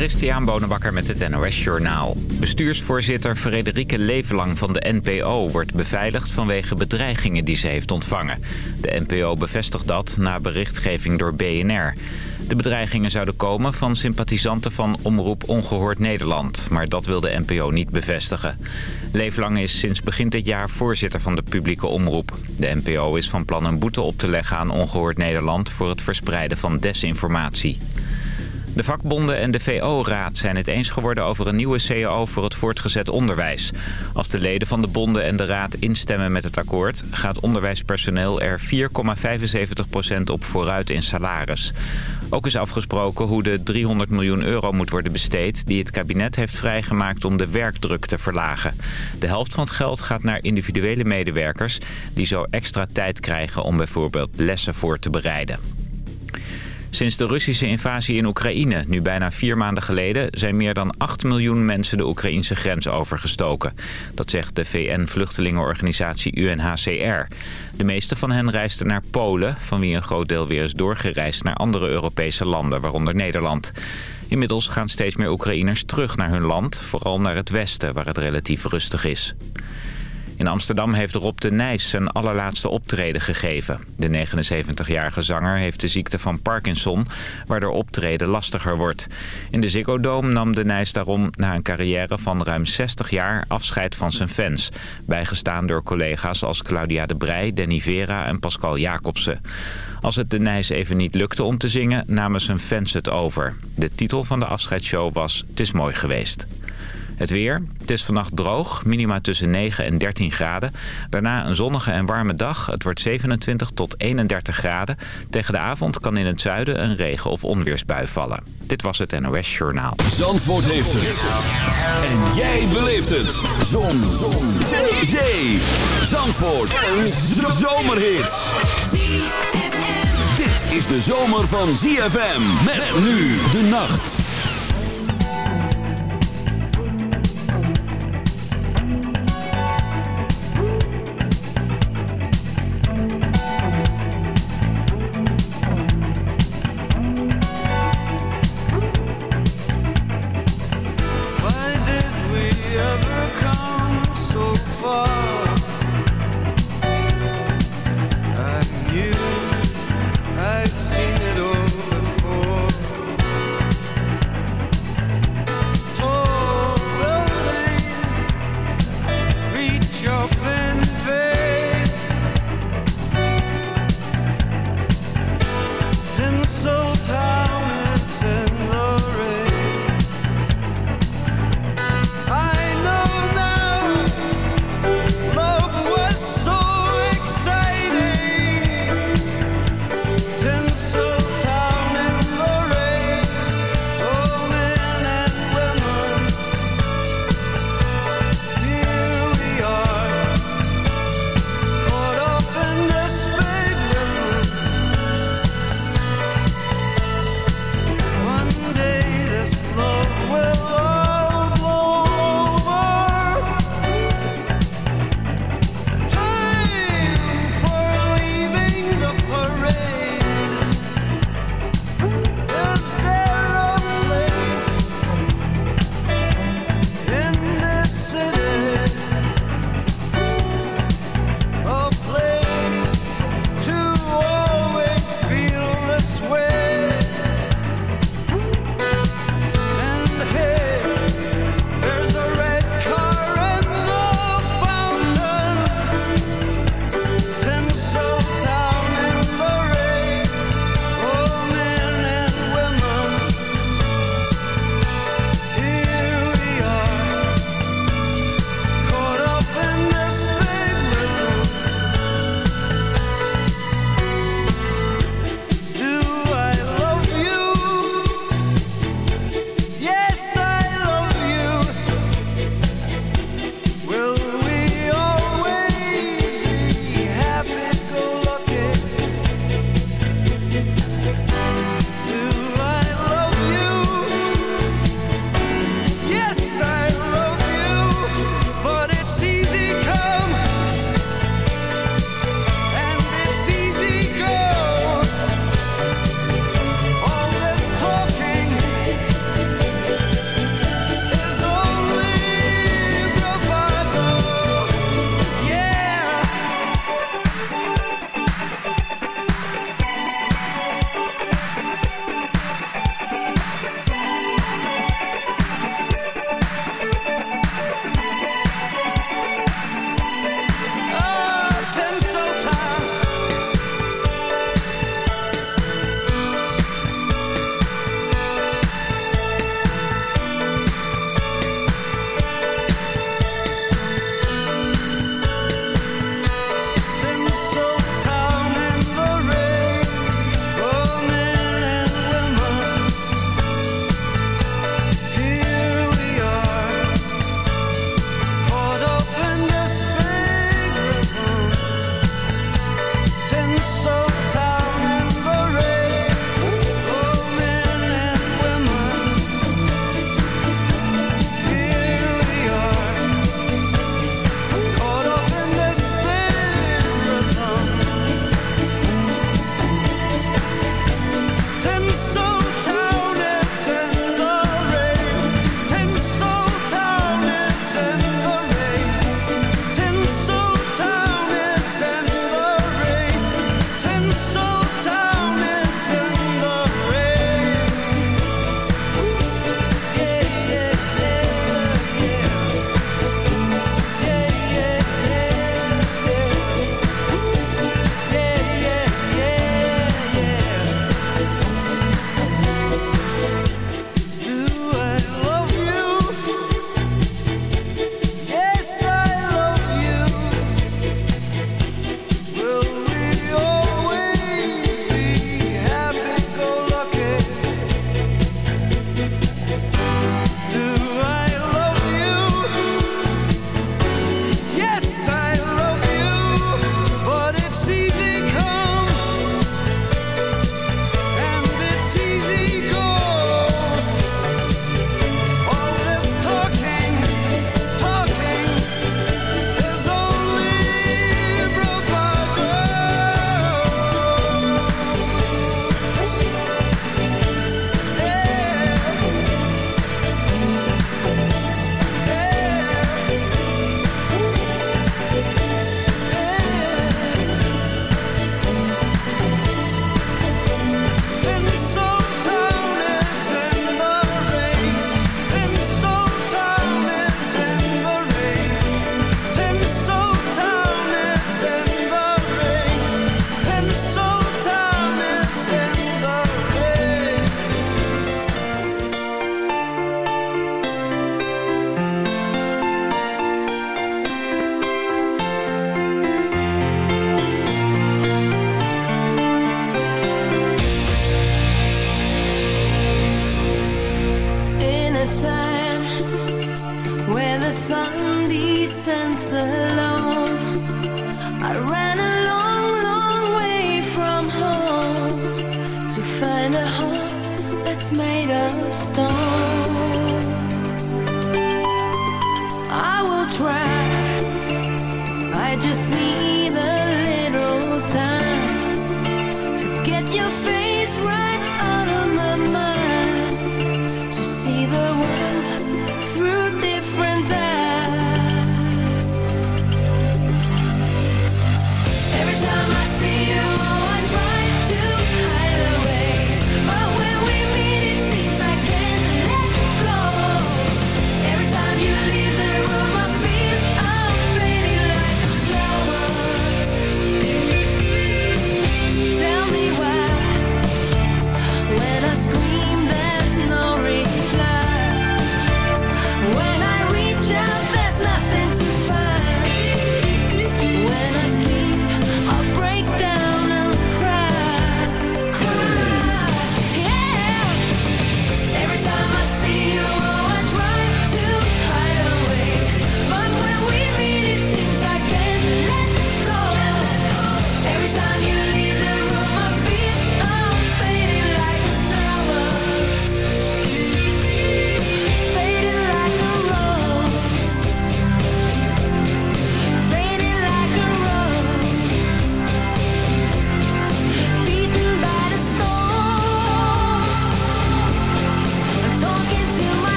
Christian Bonenbakker met het NOS Journaal. Bestuursvoorzitter Frederike Levelang van de NPO wordt beveiligd vanwege bedreigingen die ze heeft ontvangen. De NPO bevestigt dat na berichtgeving door BNR. De bedreigingen zouden komen van sympathisanten van Omroep Ongehoord Nederland. Maar dat wil de NPO niet bevestigen. Leeflang is sinds begin dit jaar voorzitter van de publieke omroep. De NPO is van plan een boete op te leggen aan Ongehoord Nederland... voor het verspreiden van desinformatie. De vakbonden en de VO-raad zijn het eens geworden over een nieuwe CAO voor het voortgezet onderwijs. Als de leden van de bonden en de raad instemmen met het akkoord... gaat onderwijspersoneel er 4,75% op vooruit in salaris. Ook is afgesproken hoe de 300 miljoen euro moet worden besteed... die het kabinet heeft vrijgemaakt om de werkdruk te verlagen. De helft van het geld gaat naar individuele medewerkers... die zo extra tijd krijgen om bijvoorbeeld lessen voor te bereiden. Sinds de Russische invasie in Oekraïne, nu bijna vier maanden geleden... zijn meer dan 8 miljoen mensen de Oekraïnse grens overgestoken. Dat zegt de VN-vluchtelingenorganisatie UNHCR. De meeste van hen reisden naar Polen... van wie een groot deel weer is doorgereisd naar andere Europese landen, waaronder Nederland. Inmiddels gaan steeds meer Oekraïners terug naar hun land... vooral naar het westen, waar het relatief rustig is. In Amsterdam heeft Rob de Nijs zijn allerlaatste optreden gegeven. De 79-jarige zanger heeft de ziekte van Parkinson, waardoor optreden lastiger wordt. In de Ziggo Dome nam de Nijs daarom na een carrière van ruim 60 jaar afscheid van zijn fans. Bijgestaan door collega's als Claudia de Brij, Danny Vera en Pascal Jacobsen. Als het de Nijs even niet lukte om te zingen, namen zijn fans het over. De titel van de afscheidsshow was Het is mooi geweest. Het weer. Het is vannacht droog. Minima tussen 9 en 13 graden. Daarna een zonnige en warme dag. Het wordt 27 tot 31 graden. Tegen de avond kan in het zuiden een regen- of onweersbui vallen. Dit was het NOS Journaal. Zandvoort heeft het. En jij beleeft het. Zon. Zon. Zee. Zee. Zandvoort. Een zomerhit. Dit is de zomer van ZFM. Met nu de nacht.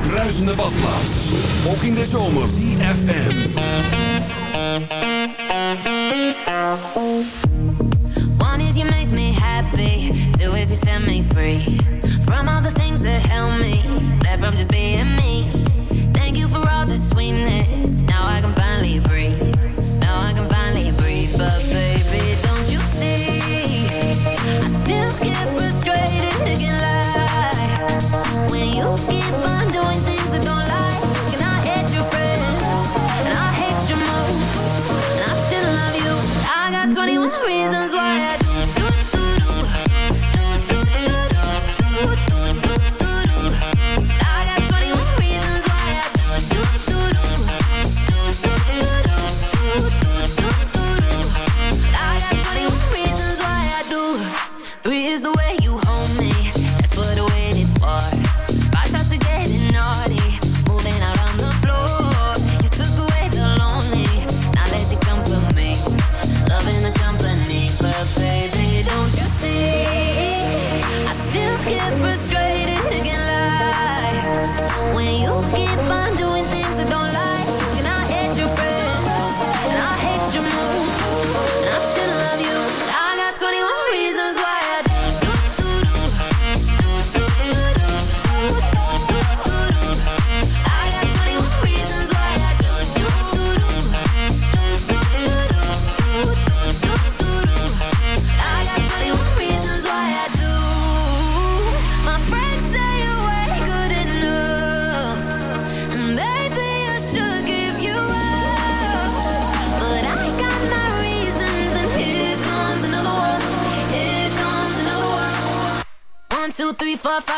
Bruisende badplaats. Ook in de zomer. CFM. One is you make me happy. Two is you set me free. From all the things that help me. Back from just being me. Thank you for all the sweetness. Now I can finally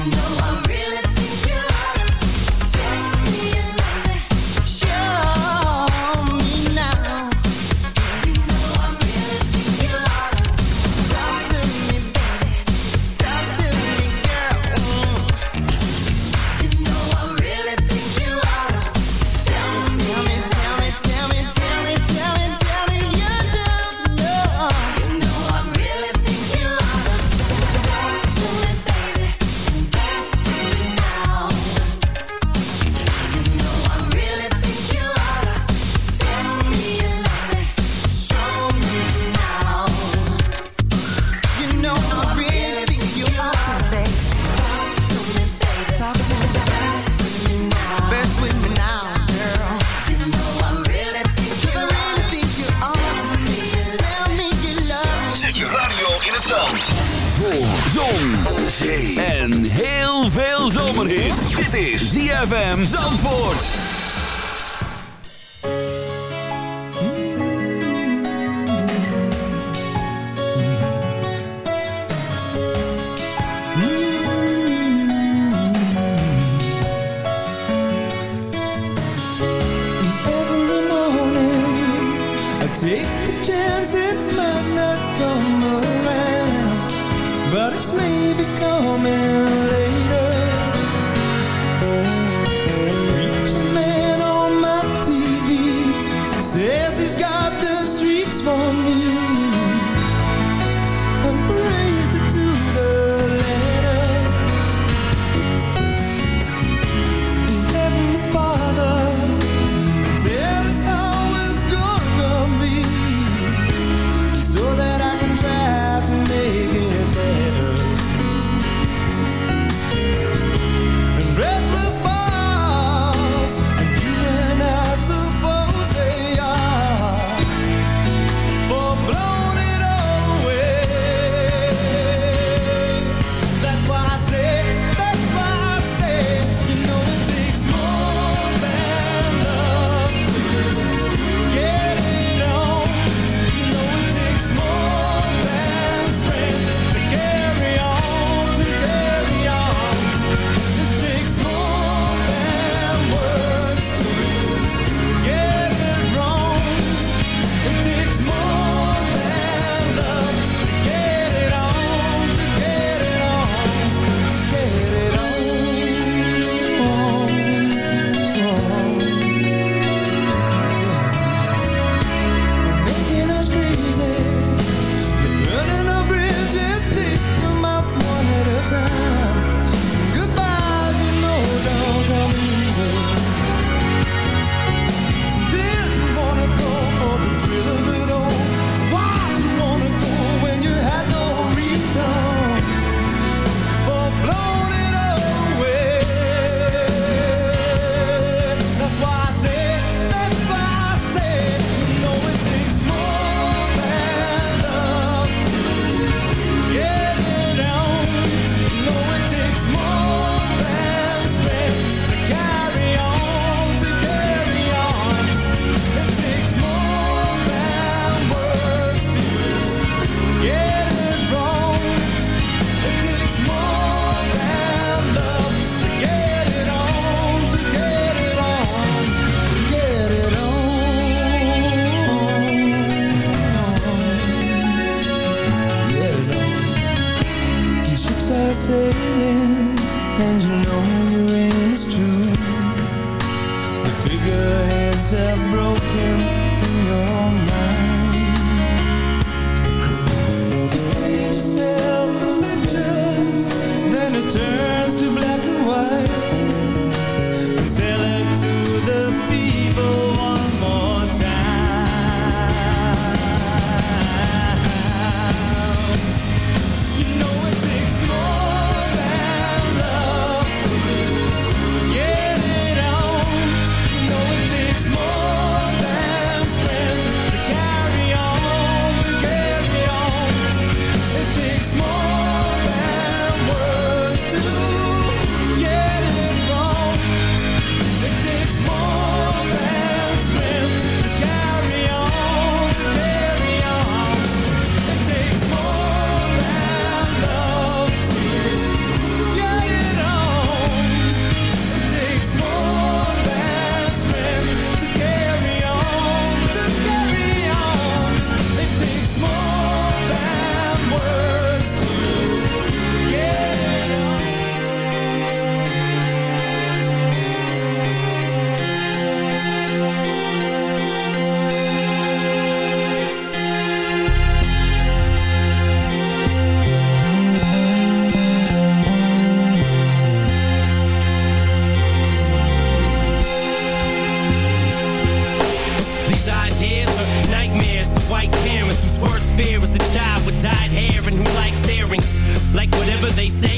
even though I fear is a child with dyed hair and who likes earrings. Like whatever they say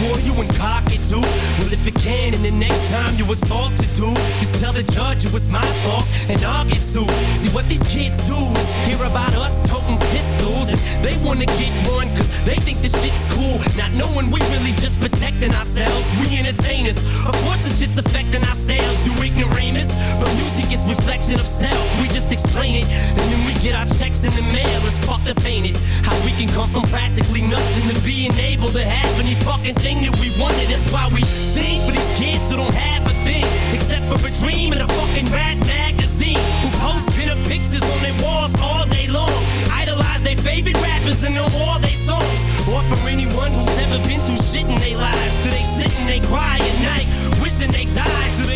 boy, you in pocket too. Well, if you can, and the next time you assaulted, dude, just tell the judge it was my fault, and I'll get sued. See what these kids do is hear about us shooting pistols and they wanna get one cause they think the shit's cool. Not knowing we really just protecting ourselves, we entertainers. Of course the shit's affecting ourselves, you ignoramus. But music is reflection of self, we just explain it. And then we get our checks in the mail, it's fuck the paint it. How we can come from practically nothing to being able to have any fucking thing that we wanted. That's why we sing for these kids who don't have been, except for a dream and a fucking rat magazine. Who post pinup pictures on their walls all day long. Idolize their favorite rappers and know all their songs. Or for anyone who's never been through shit in their lives. So they sit and they cry at night, wishing they died. So they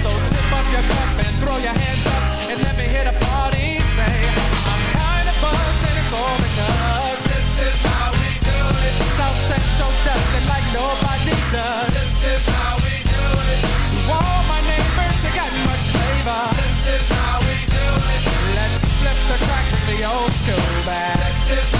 So tip up your cup and throw your hands up and let me hear the party say, I'm kinda buzzed and it's all because this is how we do it. South Central does it like nobody does. This is how we do it. To all my neighbors, you got much flavor. This is how we do it. Let's flip the crack with the old school back.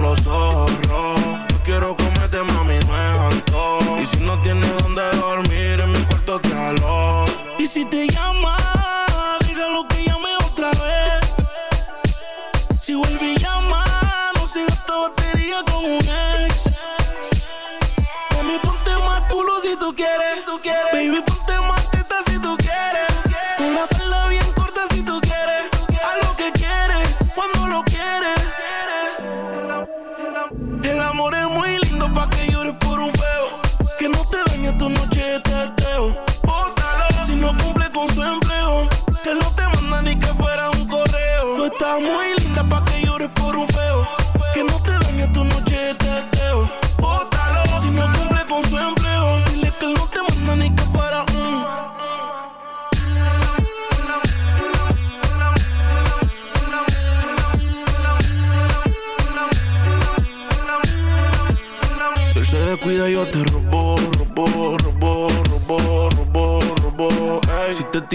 los ojos rojos. Yo quiero comerte, mami, me antojo. Y si no tienes donde dormir, en mi cuarto te alojo. Y si te llamas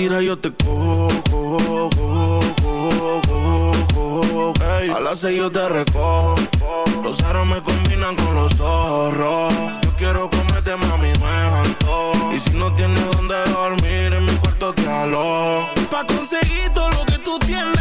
tiras yo te cojo, cojo, cojo, cojo, cojo hey. A las seis yo te recojo. Los aros me combinan con los ojos. Yo quiero comerte, mami, me antojo. Y si no tienes dónde dormir, en mi cuarto te alojo. Pa' conseguir todo lo que tú tienes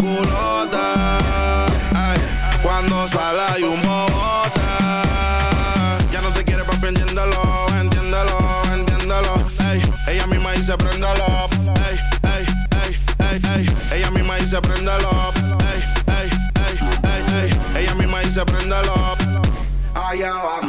prendelo. Ey, ey, ey, ey, ey. Ella misma dice prendelo. Allá va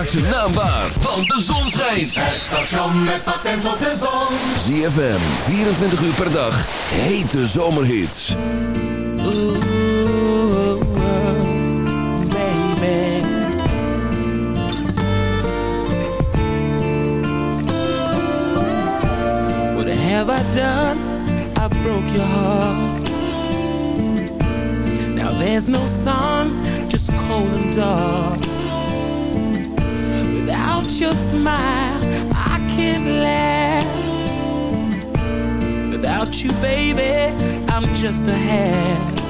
Maak ze naambaar, want de zon schijnt. Het station met patent op de zon. ZFM, 24 uur per dag. Hete zomerhits. Ooh, baby. What have I done? I broke your heart. Now there's no sun, just cold and dark. without your smile, I can't laugh. Without you, baby, I'm just a half.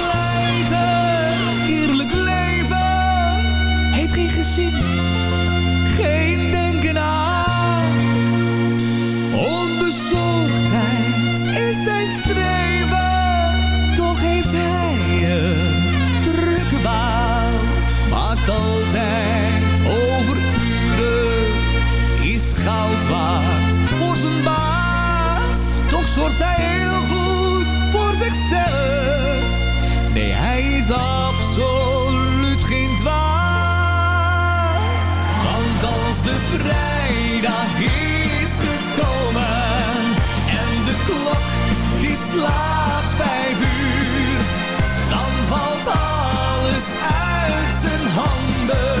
laat vijf uur, dan valt alles uit zijn handen.